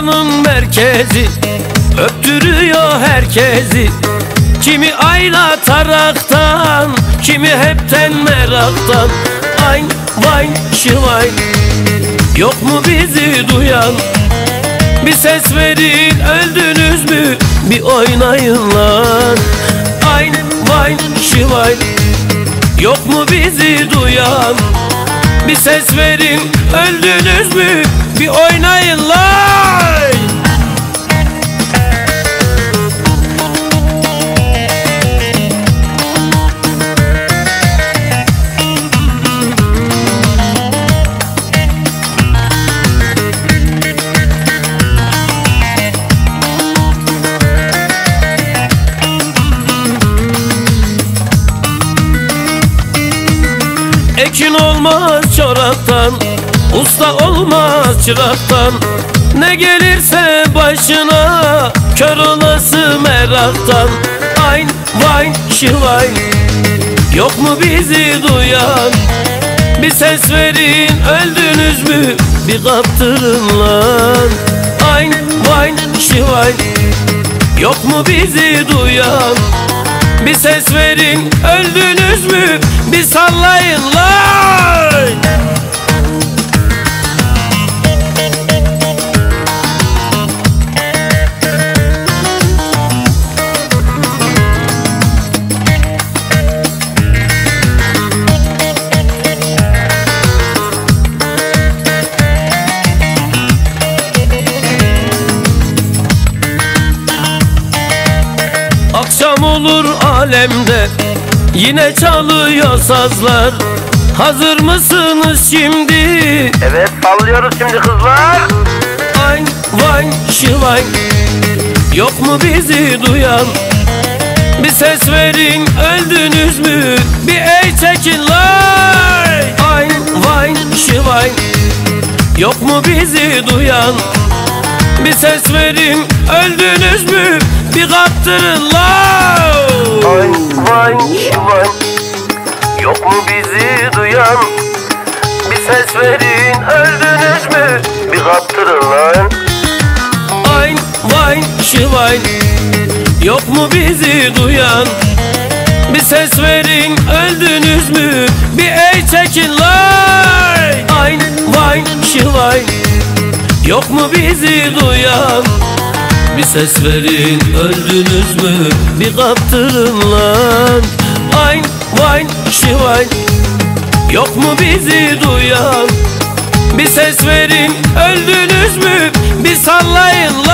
dünyanın merkezi Öptürüyor herkesi. Kimi ayla taraktan Kimi hepten meraktan. Ay vay şıvay Yok mu bizi duyan? Bir ses verin öldünüz mü? Bir oynayın lan. Ay vay şıvay Yok mu bizi duyan? Bir ses verin öldünüz mü? Bir oynayın lan Ekin olmaz çoraktan Usta olmaz çıraktan. Ne gelirse başına Kör olası meraktan. Ay vay şıvay Yok mu bizi duyan? Bir ses verin öldünüz mü? Bir kaptırın lan. Ay vay şıvay Yok mu bizi duyan bir ses verin öldünüz mü? Bir sallayın lan olur alemde Yine çalıyor sazlar Hazır mısınız şimdi? Evet sallıyoruz şimdi kızlar. Ay vay şıvay Yok mu bizi duyan? Bir ses verin öldünüz mü? Bir ey çekin lay Ay vay şıvay Yok mu bizi duyan? Bir ses verin öldünüz mü? Bir kaptırın lay Ay vay vay. Yok mu bizi duyan? Bir ses verin öldünüz mü? Bir kaptırın lan. Ay vay şıvay Yok mu bizi duyan Bir ses verin öldünüz mü Bir ey çekin lay Ay vay şıvay Yok mu bizi duyan Bir ses verin. Öldünüz mü? Bir kaptırın lan. Ay vay şıvay Yok mu bizi duyan? Bir ses verin. Öldünüz mü? Bir sallayın lay